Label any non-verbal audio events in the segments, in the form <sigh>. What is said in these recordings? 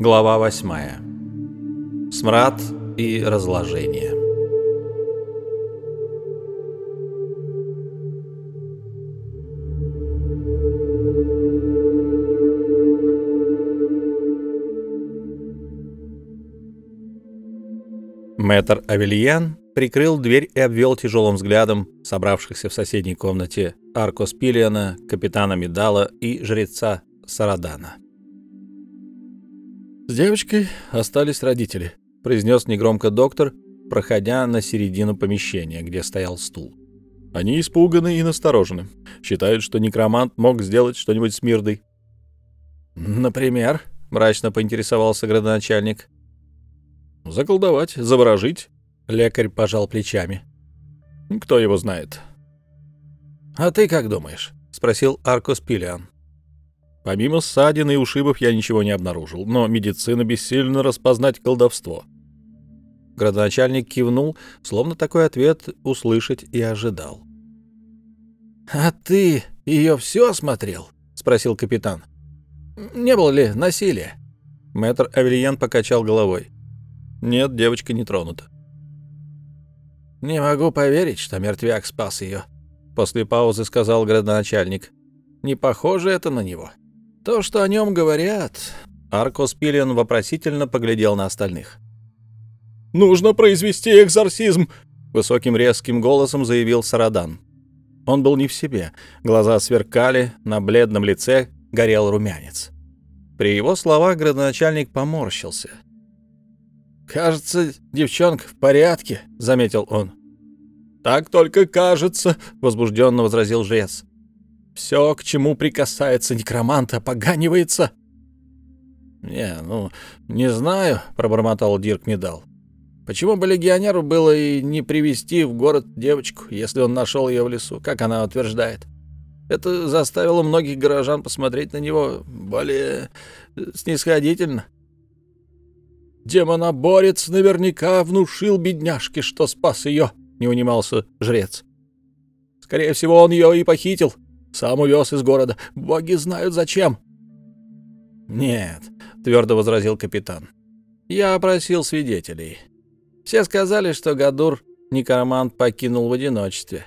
Глава 8. Смрад и разложение. Мэтр Авельян прикрыл дверь и обвел тяжелым взглядом собравшихся в соседней комнате Аркос Пилиана, капитана Медала и жреца Сарадана. «С девочкой остались родители», — произнес негромко доктор, проходя на середину помещения, где стоял стул. «Они испуганы и насторожены. Считают, что некромант мог сделать что-нибудь с Мирдой». «Например?» — мрачно поинтересовался градоначальник. «Заколдовать, заворожить», — лекарь пожал плечами. «Кто его знает?» «А ты как думаешь?» — спросил Аркос Пилиан. Помимо ссадин и ушибов я ничего не обнаружил, но медицина бессильно распознать колдовство. Градоначальник кивнул, словно такой ответ услышать и ожидал. «А ты ее все осмотрел?» — спросил капитан. «Не было ли насилия?» Мэтр Авельян покачал головой. «Нет, девочка не тронута». «Не могу поверить, что мертвяк спас ее», — после паузы сказал градоначальник. «Не похоже это на него». То, что о нем говорят... Аркос Пилиан вопросительно поглядел на остальных. «Нужно произвести экзорсизм!» — высоким резким голосом заявил Сарадан. Он был не в себе. Глаза сверкали, на бледном лице горел румянец. При его словах градоначальник поморщился. «Кажется, девчонка в порядке», — заметил он. «Так только кажется», — возбужденно возразил жрец. Все, к чему прикасается некромант, опоганивается. — Не, ну, не знаю, — пробормотал Дирк Медал. Почему бы легионеру было и не привести в город девочку, если он нашел ее в лесу, как она утверждает? Это заставило многих горожан посмотреть на него более снисходительно. «Демоноборец наверняка внушил бедняжке, что спас ее», — не унимался жрец. «Скорее всего, он ее и похитил, сам увез из города. Боги знают зачем. Нет, твердо возразил капитан. Я опросил свидетелей. Все сказали, что Гадур некромант покинул в одиночестве.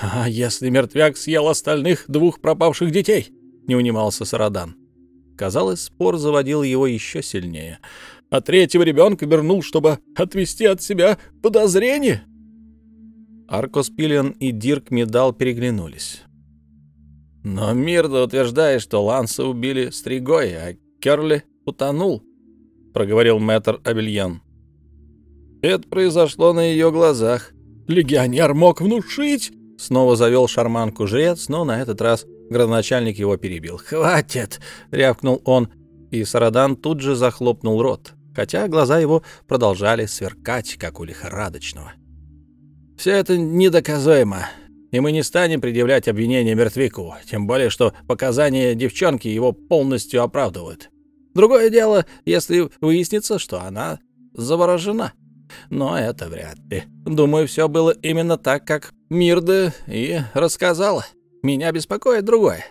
А если мертвяк съел остальных двух пропавших детей? Не унимался Сарадан. Казалось, спор заводил его еще сильнее. А третьего ребенка вернул, чтобы отвести от себя подозрение. Аркос Пиллиан и Дирк Медал переглянулись. «Но Мирда утверждает, что Ланса убили стригой, а Керли утонул», — проговорил мэтр Абельян. «Это произошло на ее глазах. Легионер мог внушить!» Снова завел шарманку жрец, но на этот раз градоначальник его перебил. «Хватит!» — рявкнул он, и Сарадан тут же захлопнул рот, хотя глаза его продолжали сверкать, как у лихорадочного. Все это недоказуемо, и мы не станем предъявлять обвинения мертвяку, тем более что показания девчонки его полностью оправдывают. Другое дело, если выяснится, что она заворожена. Но это вряд ли. Думаю, все было именно так, как Мирда и рассказала. Меня беспокоит другое.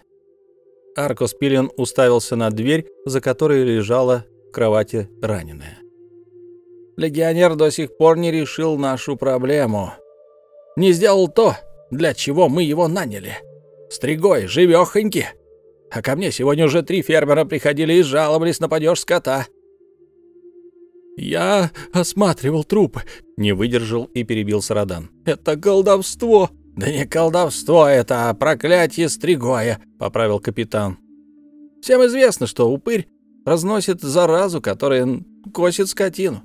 Аркос Пилин уставился на дверь, за которой лежала в кровати раненая. Легионер до сих пор не решил нашу проблему не сделал то, для чего мы его наняли. Стригой, живехоньки. А ко мне сегодня уже три фермера приходили и жаловались на падеж скота. «Я осматривал трупы», — не выдержал и перебил Сарадан. «Это колдовство!» «Да не колдовство это, а проклятие Стригоя», — поправил капитан. «Всем известно, что упырь разносит заразу, которая косит скотину.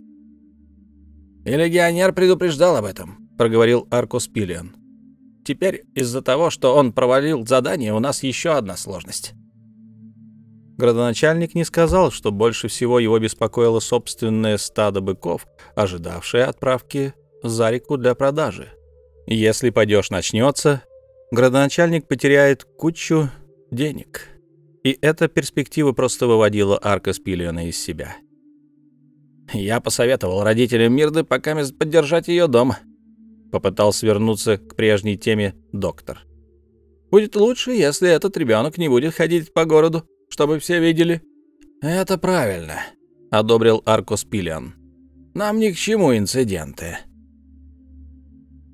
И легионер предупреждал об этом. — проговорил Аркус Пилиан. «Теперь из-за того, что он провалил задание, у нас еще одна сложность». Градоначальник не сказал, что больше всего его беспокоило собственное стадо быков, ожидавшее отправки за реку для продажи. Если падеж начнется, градоначальник потеряет кучу денег. И эта перспектива просто выводила Арка Спиллиона из себя. Я посоветовал родителям Мирды пока поддержать ее дома, Попытался вернуться к прежней теме доктор. Будет лучше, если этот ребенок не будет ходить по городу, чтобы все видели. «Это правильно», — одобрил Аркос Пилиан. «Нам ни к чему инциденты».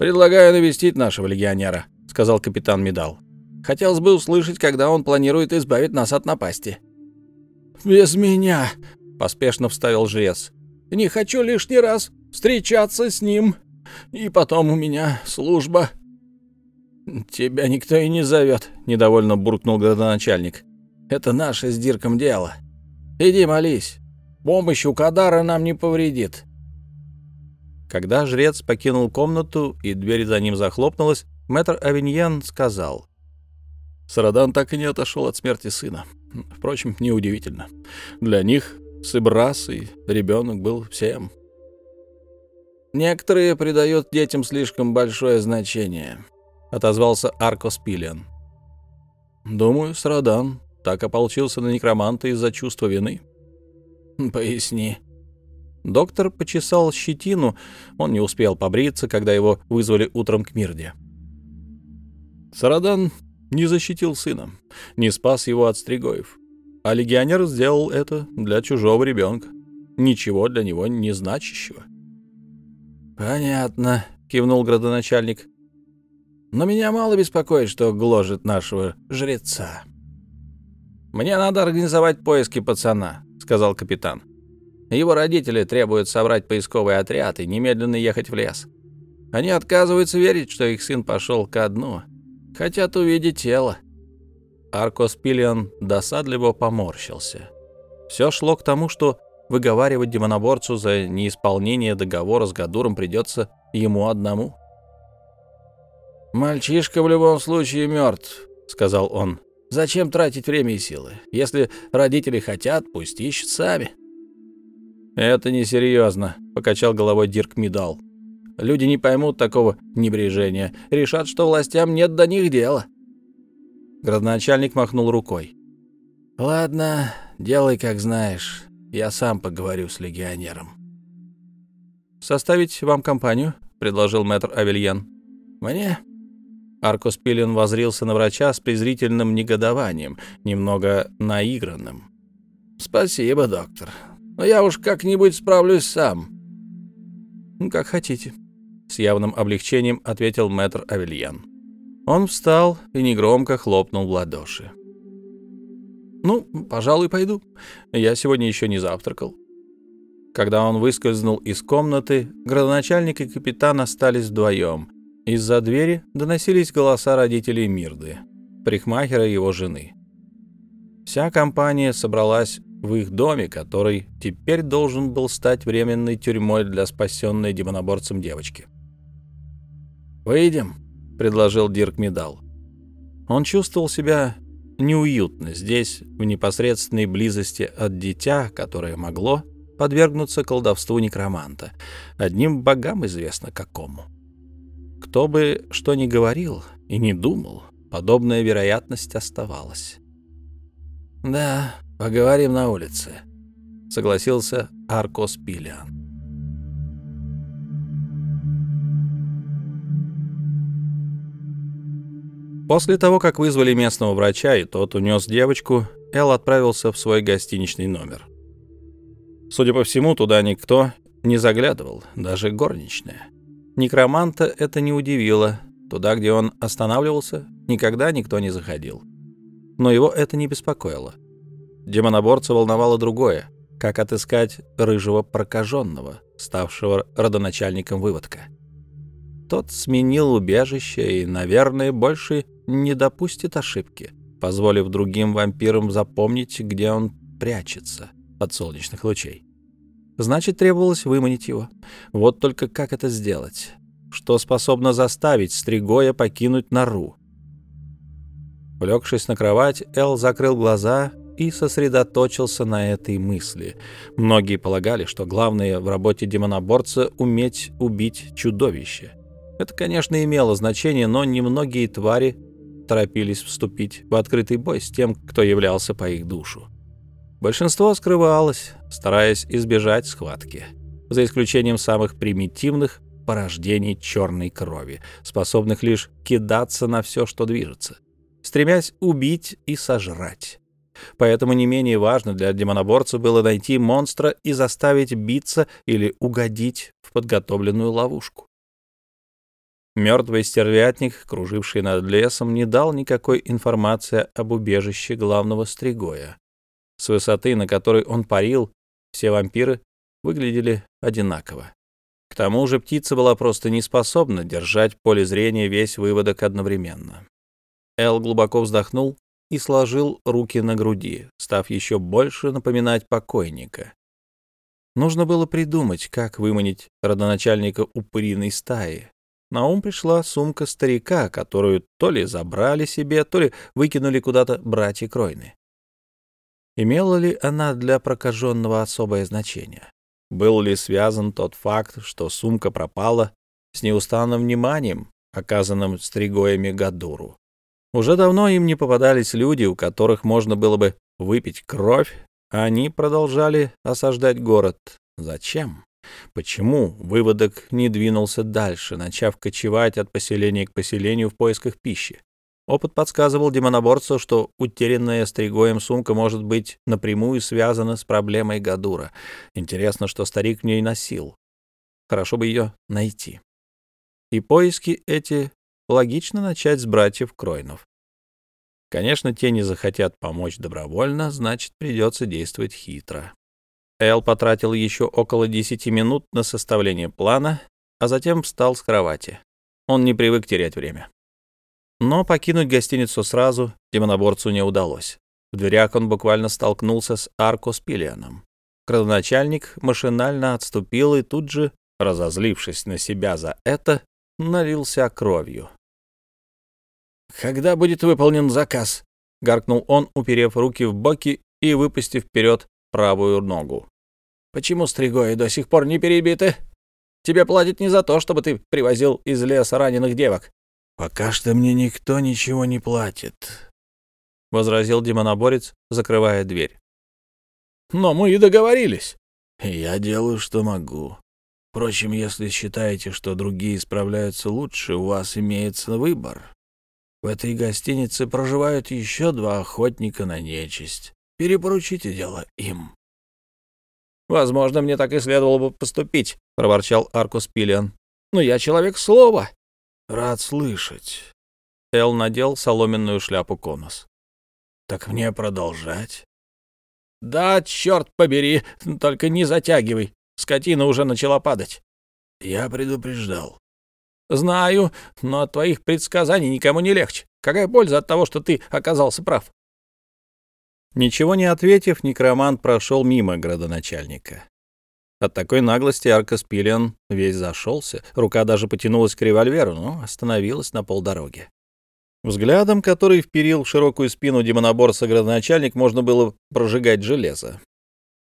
«Предлагаю навестить нашего легионера», — сказал капитан Медал. «Хотелось бы услышать, когда он планирует избавить нас от напасти». «Без меня», — поспешно вставил жрец. «Не хочу лишний раз встречаться с ним. И потом у меня служба». «Тебя никто и не зовет», — недовольно буркнул градоначальник. «Это наше с Дирком дело. Иди молись. Помощь у Кадара нам не повредит». Когда жрец покинул комнату и дверь за ним захлопнулась, мэтр Авиньян сказал. Сарадан так и не отошел от смерти сына. Впрочем, неудивительно. Для них Сыбрас и ребенок был всем. «Некоторые придают детям слишком большое значение», — отозвался Аркос Пилиан. «Думаю, Срадан так ополчился на некроманта из-за чувства вины». <laughs> «Поясни». Доктор почесал щетину, он не успел побриться, когда его вызвали утром к Мирде. Сарадан не защитил сына, не спас его от стригоев. А легионер сделал это для чужого ребенка, ничего для него не значащего. «Понятно», — кивнул градоначальник. «Но меня мало беспокоит, что гложет нашего жреца». «Мне надо организовать поиски пацана», — сказал капитан. «Его родители требуют собрать поисковый отряд и немедленно ехать в лес. Они отказываются верить, что их сын пошел ко дну. Хотят увидеть тело». Аркос Пилиан досадливо поморщился. Все шло к тому, что выговаривать демоноборцу за неисполнение договора с Гадуром придется ему одному. «Мальчишка в любом случае мертв», — сказал он. «Зачем тратить время и силы? Если родители хотят, пусть ищут сами». «Это несерьезно», — покачал головой Дирк Мидал. «Люди не поймут такого небрежения, решат, что властям нет до них дела». Градоначальник махнул рукой. «Ладно, делай, как знаешь. Я сам поговорю с легионером». «Составить вам компанию?» — предложил мэтр Авельян. «Мне?» Аркус Пилин возрился на врача с презрительным негодованием, немного наигранным. «Спасибо, доктор. Но я уж как-нибудь справлюсь сам». «Как хотите», — с явным облегчением ответил мэтр Авельян. Он встал и негромко хлопнул в ладоши. «Ну, пожалуй, пойду. Я сегодня еще не завтракал». Когда он выскользнул из комнаты, градоначальник и капитан остались вдвоем. Из-за двери доносились голоса родителей Мирды, прихмахера его жены. Вся компания собралась в их доме, который теперь должен был стать временной тюрьмой для спасенной демоноборцем девочки. «Выйдем», — предложил Дирк Медал. Он чувствовал себя неуютно здесь, в непосредственной близости от дитя, которое могло подвергнуться колдовству некроманта. Одним богам известно какому. Кто бы что ни говорил и не думал, подобная вероятность оставалась. «Да, поговорим на улице», — согласился Аркос Пилиан. После того, как вызвали местного врача, и тот унес девочку, Эл отправился в свой гостиничный номер. Судя по всему, туда никто не заглядывал, даже горничная. Некроманта это не удивило. Туда, где он останавливался, никогда никто не заходил. Но его это не беспокоило. Демоноборца волновало другое — как отыскать рыжего прокаженного, ставшего родоначальником выводка. Тот сменил убежище и, наверное, больше не допустит ошибки, позволив другим вампирам запомнить, где он прячется от солнечных лучей. Значит, требовалось выманить его. Вот только как это сделать? Что способно заставить Стригоя покинуть нору? Улегшись на кровать, Эл закрыл глаза и сосредоточился на этой мысли. Многие полагали, что главное в работе демоноборца — уметь убить чудовище. Это, конечно, имело значение, но немногие твари торопились вступить в открытый бой с тем, кто являлся по их душу. Большинство скрывалось, стараясь избежать схватки, за исключением самых примитивных порождений черной крови, способных лишь кидаться на все, что движется, стремясь убить и сожрать. поэтому не менее важно для демоноборца было найти монстра и заставить биться или угодить в подготовленную ловушку. Мертвый стервятник, круживший над лесом, не дал никакой информации об убежище главного стригоя. С высоты, на которой он парил, все вампиры выглядели одинаково. К тому же птица была просто не способна держать поле зрения весь выводок одновременно. Эл глубоко вздохнул и сложил руки на груди, став еще больше напоминать покойника. Нужно было придумать, как выманить родоначальника упыриной стаи, на ум пришла сумка старика, которую то ли забрали себе, то ли выкинули куда-то братья Кройны. Имела ли она для прокаженного особое значение? Был ли связан тот факт, что сумка пропала с неустанным вниманием, оказанным стригоями Гадуру? Уже давно им не попадались люди, у которых можно было бы выпить кровь, а они продолжали осаждать город. Зачем? Почему выводок не двинулся дальше, начав кочевать от поселения к поселению в поисках пищи? Опыт подсказывал демоноборцу, что утерянная стригоем сумка может быть напрямую связана с проблемой Гадура. Интересно, что старик в ней носил. Хорошо бы ее найти. И поиски эти логично начать с братьев Кройнов. Конечно, те не захотят помочь добровольно, значит, придется действовать хитро. Эл потратил еще около десяти минут на составление плана, а затем встал с кровати. Он не привык терять время. Но покинуть гостиницу сразу демоноборцу не удалось. В дверях он буквально столкнулся с Арко Спилианом. Крадоначальник машинально отступил и тут же, разозлившись на себя за это, налился кровью. «Когда будет выполнен заказ?» — гаркнул он, уперев руки в боки и выпустив вперед правую ногу. Почему стригои до сих пор не перебиты? Тебе платят не за то, чтобы ты привозил из леса раненых девок. Пока что мне никто ничего не платит, — возразил демоноборец, закрывая дверь. Но мы и договорились. Я делаю, что могу. Впрочем, если считаете, что другие справляются лучше, у вас имеется выбор. В этой гостинице проживают еще два охотника на нечисть. Перепоручите дело им. «Возможно, мне так и следовало бы поступить», — проворчал Аркус Пиллиан. «Но я человек слова». «Рад слышать». Эл надел соломенную шляпу конус. «Так мне продолжать?» «Да, черт побери, только не затягивай. Скотина уже начала падать». «Я предупреждал». «Знаю, но от твоих предсказаний никому не легче. Какая польза от того, что ты оказался прав?» Ничего не ответив, некромант прошел мимо градоначальника. От такой наглости Аркас Пиллиан весь зашелся, рука даже потянулась к револьверу, но остановилась на полдороги. Взглядом, который вперил в широкую спину демоноборца градоначальник, можно было прожигать железо.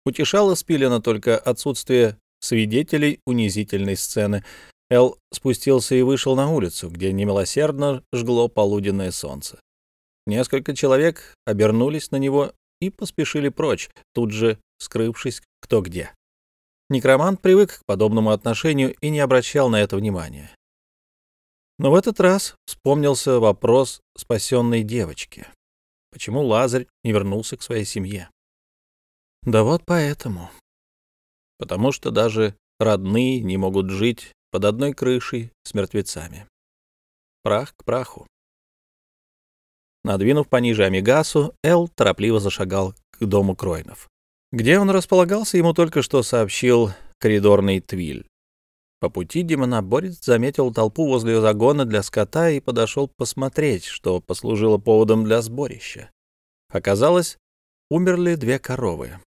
Утешало Спилина только отсутствие свидетелей унизительной сцены. Эл спустился и вышел на улицу, где немилосердно жгло полуденное солнце. Несколько человек обернулись на него и поспешили прочь, тут же скрывшись кто где. Некромант привык к подобному отношению и не обращал на это внимания. Но в этот раз вспомнился вопрос спасенной девочки. Почему Лазарь не вернулся к своей семье? Да вот поэтому. Потому что даже родные не могут жить под одной крышей с мертвецами. Прах к праху. Надвинув пониже Амигасу, Эл торопливо зашагал к дому Кройнов. Где он располагался, ему только что сообщил коридорный Твиль. По пути демоноборец заметил толпу возле загона для скота и подошел посмотреть, что послужило поводом для сборища. Оказалось, умерли две коровы.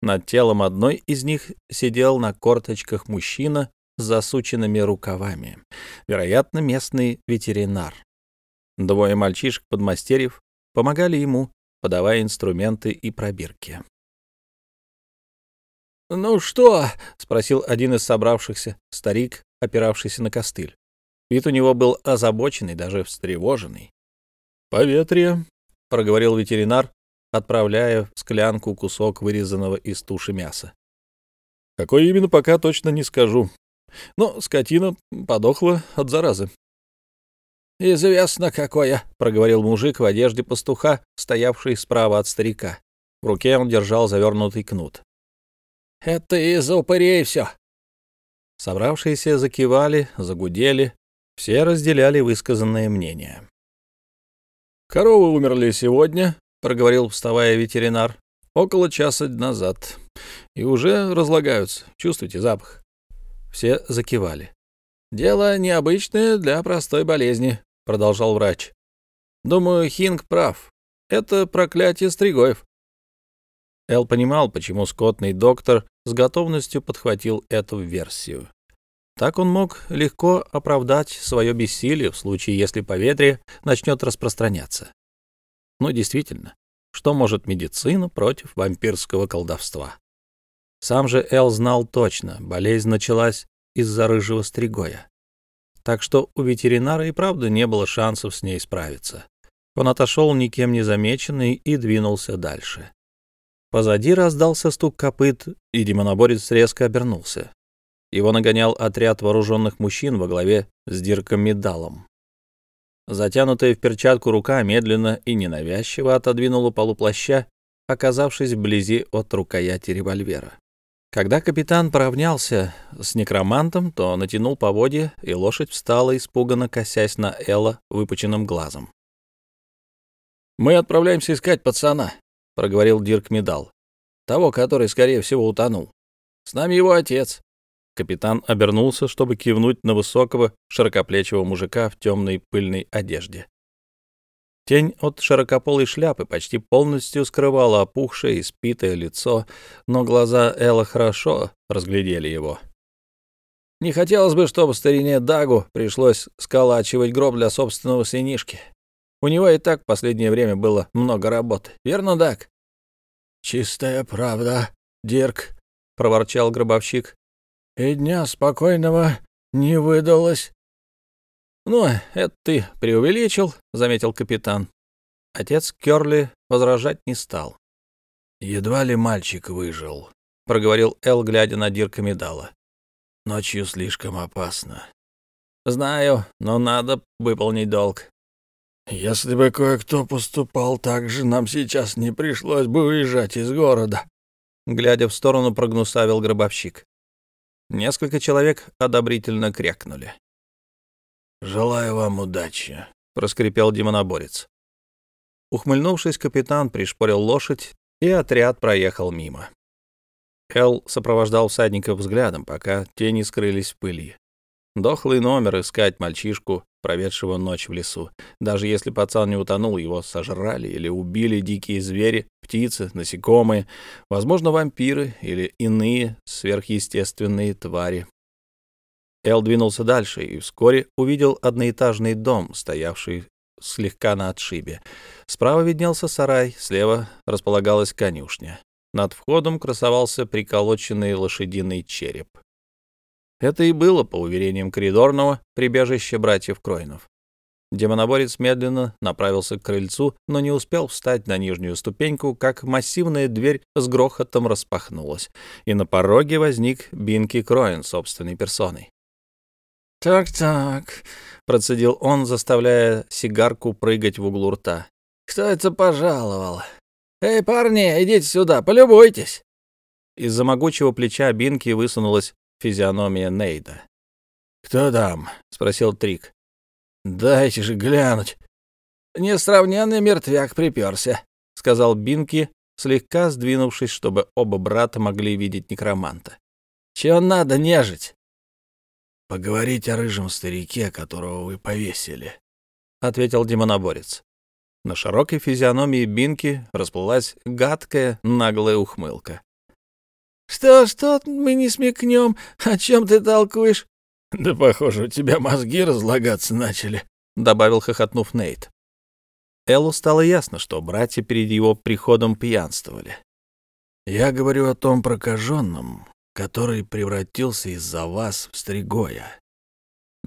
Над телом одной из них сидел на корточках мужчина с засученными рукавами, вероятно, местный ветеринар. Двое мальчишек-подмастерьев помогали ему, подавая инструменты и пробирки. «Ну что?» — спросил один из собравшихся, старик, опиравшийся на костыль. Вид у него был озабоченный, даже встревоженный. «Поветрие», — проговорил ветеринар, отправляя в склянку кусок вырезанного из туши мяса. «Какой именно, пока точно не скажу. Но скотина подохла от заразы. Известно какое», — проговорил мужик в одежде пастуха, стоявший справа от старика. В руке он держал завернутый кнут. «Это из-за упырей все». Собравшиеся закивали, загудели, все разделяли высказанное мнение. «Коровы умерли сегодня», — проговорил, вставая ветеринар, — «около часа назад. И уже разлагаются. Чувствуете запах?» Все закивали. «Дело необычное для простой болезни», — продолжал врач. «Думаю, Хинг прав. Это проклятие стригоев». Эл понимал, почему скотный доктор с готовностью подхватил эту версию. Так он мог легко оправдать свое бессилие в случае, если поветрие начнет распространяться. Но действительно, что может медицина против вампирского колдовства? Сам же Эл знал точно, болезнь началась из-за рыжего стригоя. Так что у ветеринара и правда не было шансов с ней справиться. Он отошел никем не замеченный и двинулся дальше. Позади раздался стук копыт, и демоноборец резко обернулся. Его нагонял отряд вооруженных мужчин во главе с Дирком Медалом. Затянутая в перчатку рука медленно и ненавязчиво отодвинула полуплаща, оказавшись вблизи от рукояти револьвера. Когда капитан поравнялся с некромантом, то натянул поводья, и лошадь встала, испуганно косясь на Элла выпученным глазом. «Мы отправляемся искать пацана», — проговорил Дирк Медал. «Того, который, скорее всего, утонул. С нами его отец. Капитан обернулся, чтобы кивнуть на высокого, широкоплечего мужика в темной пыльной одежде. Тень от широкополой шляпы почти полностью скрывала опухшее и спитое лицо, но глаза Элла хорошо разглядели его. «Не хотелось бы, чтобы старине Дагу пришлось сколачивать гроб для собственного сынишки. У него и так в последнее время было много работы. Верно, Даг?» «Чистая правда, Дирк», — проворчал гробовщик и дня спокойного не выдалось. — Ну, это ты преувеличил, — заметил капитан. Отец Кёрли возражать не стал. — Едва ли мальчик выжил, — проговорил Эл, глядя на Дирка Медала. — Ночью слишком опасно. — Знаю, но надо выполнить долг. — Если бы кое-кто поступал так же, нам сейчас не пришлось бы уезжать из города. Глядя в сторону, прогнусавил гробовщик. Несколько человек одобрительно крякнули. «Желаю вам удачи», — проскрипел демоноборец. Ухмыльнувшись, капитан пришпорил лошадь, и отряд проехал мимо. Эл сопровождал всадников взглядом, пока те не скрылись в пыли. Дохлый номер искать мальчишку, проведшего ночь в лесу. Даже если пацан не утонул, его сожрали или убили дикие звери, птицы, насекомые, возможно, вампиры или иные сверхъестественные твари. Эл двинулся дальше и вскоре увидел одноэтажный дом, стоявший слегка на отшибе. Справа виднелся сарай, слева располагалась конюшня. Над входом красовался приколоченный лошадиный череп. Это и было, по уверениям коридорного, прибежище братьев Кройнов. Демоноборец медленно направился к крыльцу, но не успел встать на нижнюю ступеньку, как массивная дверь с грохотом распахнулась, и на пороге возник Бинки Кроин собственной персоной. «Так-так», — процедил он, заставляя сигарку прыгать в углу рта. «Кто это пожаловал? Эй, парни, идите сюда, полюбуйтесь!» Из-за могучего плеча Бинки высунулась физиономия Нейда. «Кто там?» — спросил Трик. «Дайте же глянуть». «Несравненный мертвяк приперся», — сказал Бинки, слегка сдвинувшись, чтобы оба брата могли видеть некроманта. «Чего надо нежить?» «Поговорить о рыжем старике, которого вы повесили», — ответил демоноборец. На широкой физиономии Бинки расплылась гадкая, наглая ухмылка. «Что, что мы не смекнем? О чем ты толкуешь?» «Да, похоже, у тебя мозги разлагаться начали», — добавил, хохотнув Нейт. Эллу стало ясно, что братья перед его приходом пьянствовали. «Я говорю о том прокаженном, который превратился из-за вас в стригоя».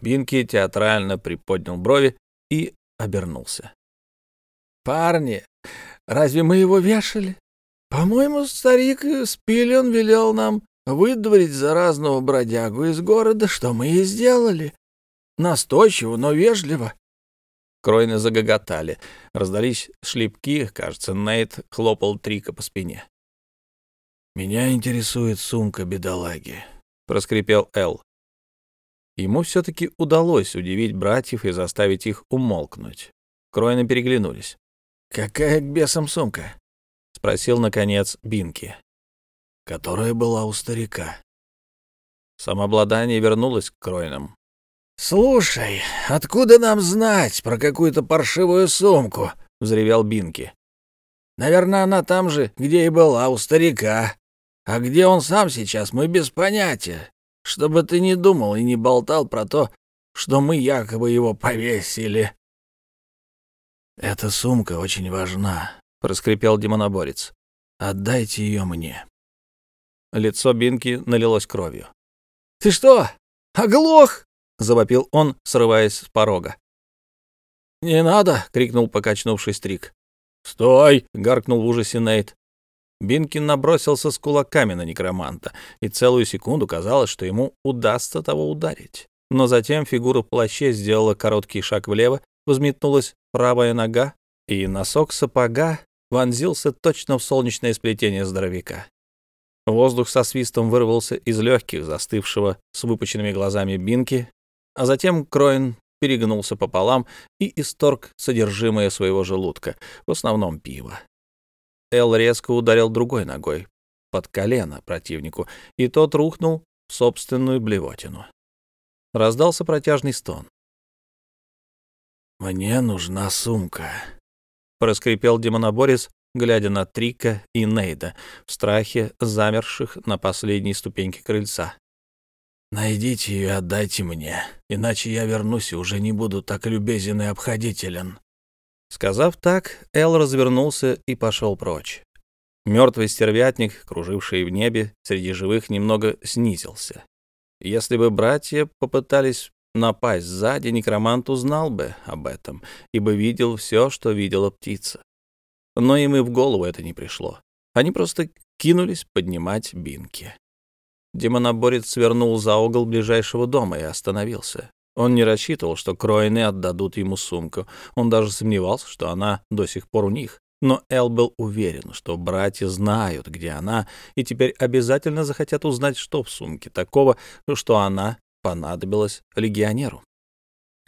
Бинки театрально приподнял брови и обернулся. «Парни, разве мы его вешали?» По-моему, старик Спилен велел нам выдворить заразного бродягу из города, что мы и сделали. Настойчиво, но вежливо. Кройны загоготали. Раздались шлепки, кажется, Нейт хлопал Трика по спине. «Меня интересует сумка бедолаги», — проскрипел Эл. Ему все-таки удалось удивить братьев и заставить их умолкнуть. Кройны переглянулись. «Какая к бесам сумка?» — спросил, наконец, Бинки. «Которая была у старика». Самообладание вернулось к Кройнам. «Слушай, откуда нам знать про какую-то паршивую сумку?» — взревел Бинки. «Наверное, она там же, где и была, у старика. А где он сам сейчас, мы без понятия. Чтобы ты не думал и не болтал про то, что мы якобы его повесили». «Эта сумка очень важна», — проскрипел демоноборец. «Отдайте ее мне». Лицо Бинки налилось кровью. «Ты что, оглох?» — завопил он, срываясь с порога. «Не надо!» — крикнул покачнувшись Трик. «Стой!» — гаркнул в ужасе Нейт. Бинкин набросился с кулаками на некроманта, и целую секунду казалось, что ему удастся того ударить. Но затем фигура в плаще сделала короткий шаг влево, взметнулась правая нога, и носок сапога вонзился точно в солнечное сплетение здоровяка. Воздух со свистом вырвался из легких, застывшего с выпученными глазами Бинки, а затем Кроин перегнулся пополам и исторг содержимое своего желудка, в основном пиво. Эл резко ударил другой ногой под колено противнику, и тот рухнул в собственную блевотину. Раздался протяжный стон. «Мне нужна сумка», — проскрипел демоноборец, глядя на Трика и Нейда, в страхе замерших на последней ступеньке крыльца. «Найдите ее и отдайте мне, иначе я вернусь и уже не буду так любезен и обходителен». Сказав так, Эл развернулся и пошел прочь. Мертвый стервятник, круживший в небе среди живых, немного снизился. Если бы братья попытались напасть сзади, некромант узнал бы об этом, ибо видел все, что видела птица. Но им и в голову это не пришло. Они просто кинулись поднимать бинки. Демоноборец свернул за угол ближайшего дома и остановился. Он не рассчитывал, что Кроины отдадут ему сумку. Он даже сомневался, что она до сих пор у них. Но Эл был уверен, что братья знают, где она, и теперь обязательно захотят узнать, что в сумке такого, что она понадобилась легионеру.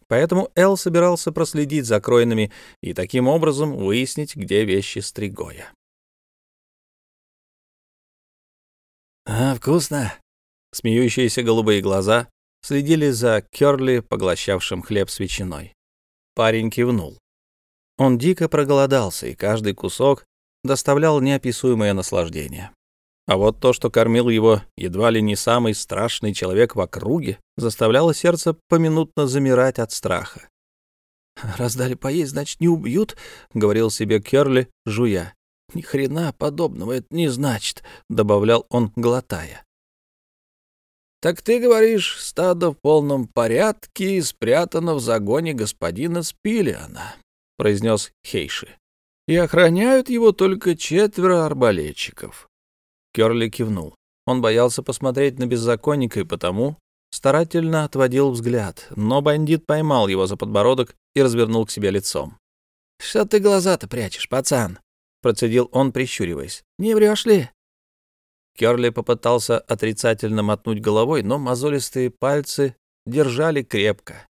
Поэтому Эл собирался проследить за Кройнами и таким образом выяснить, где вещи Стригоя. «А, вкусно!» Смеющиеся голубые глаза следили за Кёрли, поглощавшим хлеб с ветчиной. Парень кивнул. Он дико проголодался, и каждый кусок доставлял неописуемое наслаждение. А вот то, что кормил его едва ли не самый страшный человек в округе, заставляло сердце поминутно замирать от страха. «Раздали поесть, значит, не убьют», — говорил себе Кёрли, жуя. «Ни хрена подобного это не значит», — добавлял он, глотая. «Так ты говоришь, стадо в полном порядке спрятано в загоне господина Спилиана», — произнес Хейши. «И охраняют его только четверо арбалетчиков». Кёрли кивнул. Он боялся посмотреть на беззаконника и потому старательно отводил взгляд, но бандит поймал его за подбородок и развернул к себе лицом. «Что ты глаза-то прячешь, пацан?» — процедил он, прищуриваясь. «Не врешь ли?» Керли попытался отрицательно мотнуть головой, но мозолистые пальцы держали крепко.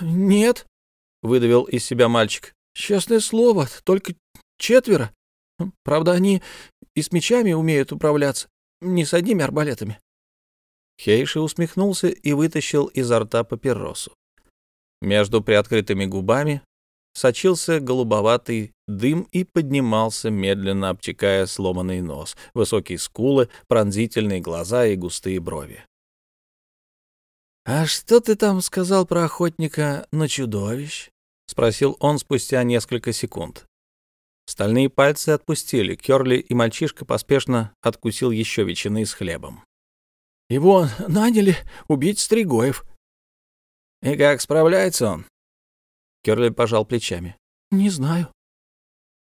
«Нет», — выдавил из себя мальчик, — «честное слово, только четверо. Правда, они и с мечами умеют управляться, не с одними арбалетами». Хейши усмехнулся и вытащил изо рта папиросу. Между приоткрытыми губами сочился голубоватый дым и поднимался, медленно обтекая сломанный нос, высокие скулы, пронзительные глаза и густые брови. «А что ты там сказал про охотника на чудовищ?» — спросил он спустя несколько секунд. Стальные пальцы отпустили, Кёрли и мальчишка поспешно откусил еще ветчины с хлебом. «Его наняли убить Стригоев». «И как справляется он?» Кёрли пожал плечами. «Не знаю».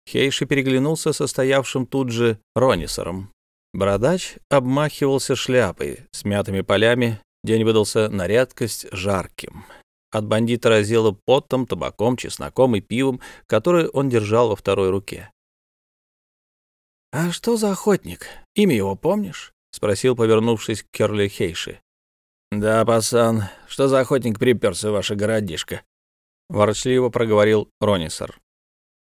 Хейши переглянулся со стоявшим тут же Ронисором. Бородач обмахивался шляпой с мятыми полями, день выдался на редкость жарким. От бандита разило потом, табаком, чесноком и пивом, которое он держал во второй руке. «А что за охотник? Имя его помнишь?» — спросил, повернувшись к Керли Хейши. «Да, пацан, что за охотник приперся в ваше городишко?» — ворчливо проговорил Ронисар.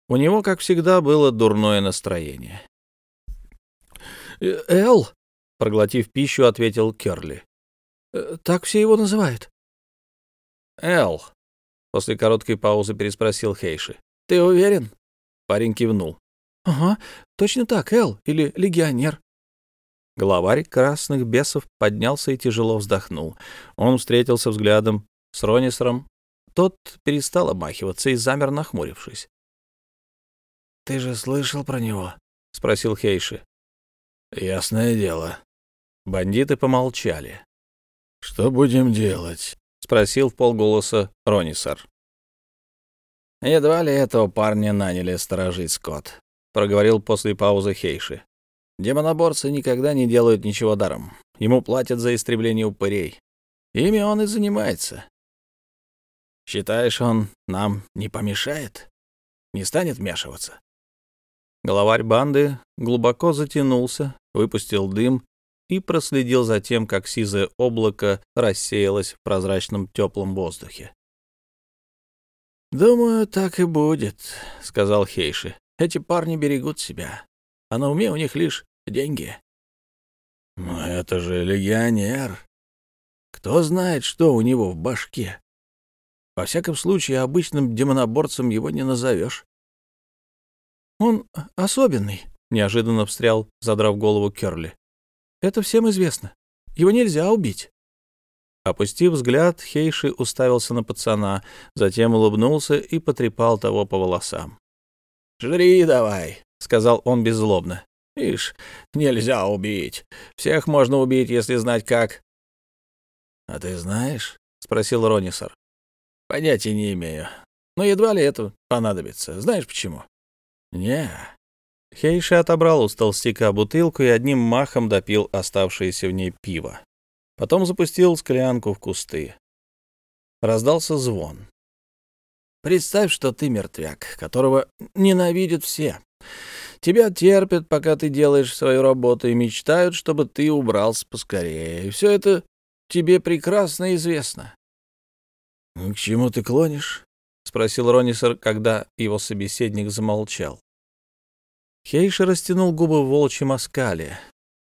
У него, как всегда, было дурное настроение. «Э, «Эл», — проглотив пищу, ответил Керли. «Э, «Так все его называют». «Эл», — после короткой паузы переспросил Хейши. «Ты уверен?» Парень кивнул. «Ага, точно так, Эл, или легионер». Главарь красных бесов поднялся и тяжело вздохнул. Он встретился взглядом с Ронисером. Тот перестал обмахиваться и замер, нахмурившись. «Ты же слышал про него?» — спросил Хейши. «Ясное дело». Бандиты помолчали. «Что будем делать?» — спросил в полголоса Ронисар. «Едва ли этого парня наняли сторожить скот», — проговорил после паузы Хейши. «Демоноборцы никогда не делают ничего даром. Ему платят за истребление упырей. Ими он и занимается. Считаешь, он нам не помешает? Не станет вмешиваться?» Главарь банды глубоко затянулся, выпустил дым и проследил за тем, как сизое облако рассеялось в прозрачном теплом воздухе. «Думаю, так и будет», — сказал Хейши. «Эти парни берегут себя, а на уме у них лишь деньги». «Но это же легионер. Кто знает, что у него в башке? Во всяком случае, обычным демоноборцем его не назовешь. «Он особенный», — неожиданно встрял, задрав голову Керли. «Это всем известно. Его нельзя убить». Опустив взгляд, Хейши уставился на пацана, затем улыбнулся и потрепал того по волосам. «Жри давай», — сказал он беззлобно. «Ишь, нельзя убить. Всех можно убить, если знать как». «А ты знаешь?» — спросил Ронисар. «Понятия не имею. Но едва ли это понадобится. Знаешь почему?» «Не». Хейши отобрал у толстяка бутылку и одним махом допил оставшееся в ней пиво. Потом запустил склянку в кусты. Раздался звон. «Представь, что ты мертвяк, которого ненавидят все. Тебя терпят, пока ты делаешь свою работу, и мечтают, чтобы ты убрался поскорее. И все это тебе прекрасно известно». «К чему ты клонишь?» — спросил Ронисер, когда его собеседник замолчал. Хейши растянул губы в волчьем оскале,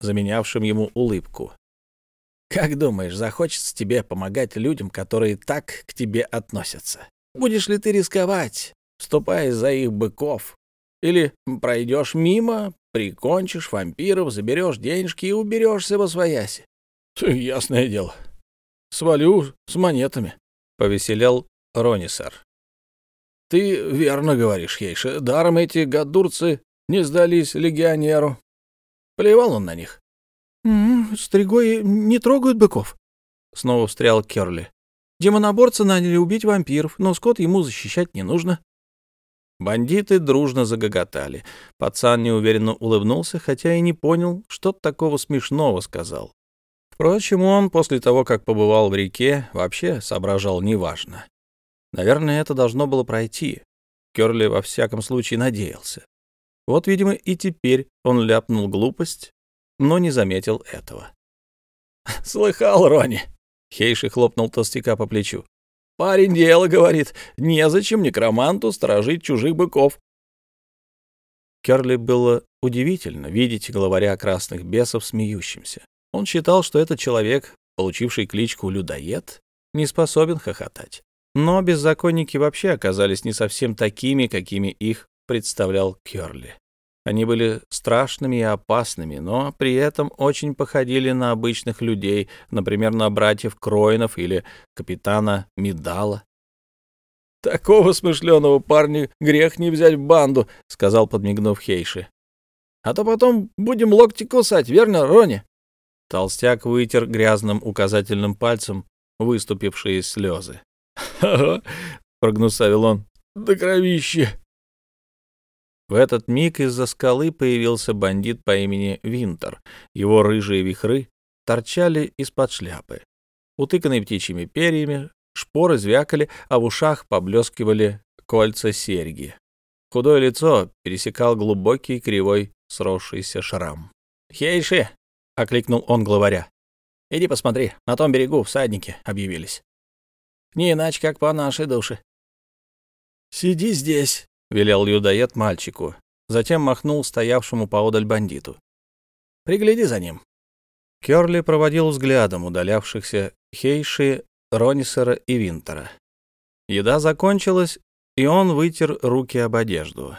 заменявшем ему улыбку. «Как думаешь, захочется тебе помогать людям, которые так к тебе относятся? Будешь ли ты рисковать, вступая за их быков? Или пройдешь мимо, прикончишь вампиров, заберешь денежки и уберешься во свояси?» «Ясное дело. Свалю с монетами», — повеселял Ронисар. «Ты верно говоришь, Хейша. Даром эти гадурцы не сдались легионеру. Плевал он на них. «М -м, «Стригои не трогают быков», — снова встрял Керли. «Демоноборцы наняли убить вампиров, но скот ему защищать не нужно». Бандиты дружно загоготали. Пацан неуверенно улыбнулся, хотя и не понял, что такого смешного сказал. Впрочем, он после того, как побывал в реке, вообще соображал неважно. Наверное, это должно было пройти. Керли во всяком случае надеялся. Вот, видимо, и теперь он ляпнул глупость, но не заметил этого. <laughs> «Слыхал, Рони?» — Хейши хлопнул толстяка по плечу. «Парень дело, — говорит, — незачем некроманту сторожить чужих быков». Керли было удивительно видеть главаря красных бесов смеющимся. Он считал, что этот человек, получивший кличку «людоед», не способен хохотать. Но беззаконники вообще оказались не совсем такими, какими их представлял Кёрли. Они были страшными и опасными, но при этом очень походили на обычных людей, например, на братьев Кроинов или капитана Медала. «Такого смышленого парня грех не взять в банду», — сказал, подмигнув Хейши. «А то потом будем локти кусать, верно, Рони?» Толстяк вытер грязным указательным пальцем выступившие слезы. «Ага», — прогнусавил он, — «до кровища». В этот миг из-за скалы появился бандит по имени Винтер. Его рыжие вихры торчали из-под шляпы. Утыканный птичьими перьями, Шпоры звякали, а в ушах поблескивали кольца серьги. Худое лицо пересекал глубокий кривой сросшийся шрам. «Хейши!» — окликнул он главаря. «Иди посмотри, на том берегу всадники объявились. Не иначе, как по нашей душе». «Сиди здесь», — велел людоед мальчику. Затем махнул стоявшему поодаль бандиту. «Пригляди за ним». Кёрли проводил взглядом удалявшихся Хейши, Ронисера и Винтера. Еда закончилась, и он вытер руки об одежду.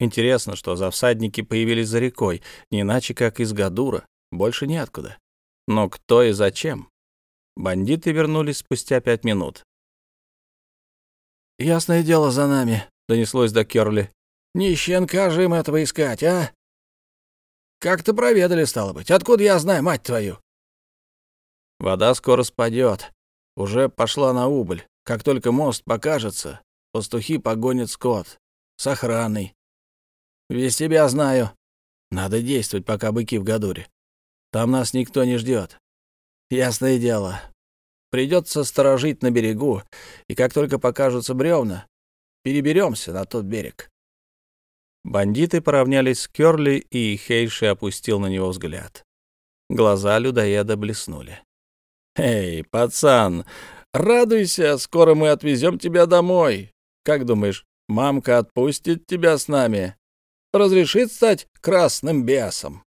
Интересно, что за всадники появились за рекой, не иначе, как из Гадура, больше неоткуда. Но кто и зачем? Бандиты вернулись спустя пять минут. «Ясное дело за нами», — донеслось до Керли. «Не щенка же им этого искать, а? Как-то проведали, стало быть. Откуда я знаю, мать твою?» «Вода скоро спадет. Уже пошла на убыль. Как только мост покажется, пастухи погонят скот. С охраной. Весь тебя знаю. Надо действовать, пока быки в Гадуре. Там нас никто не ждет. Ясное дело. Придется сторожить на берегу, и как только покажутся бревна, переберемся на тот берег. Бандиты поравнялись с Кёрли, и Хейши опустил на него взгляд. Глаза людоеда блеснули. «Эй, пацан, радуйся, скоро мы отвезем тебя домой. Как думаешь, мамка отпустит тебя с нами? разрешит стать красным бесом.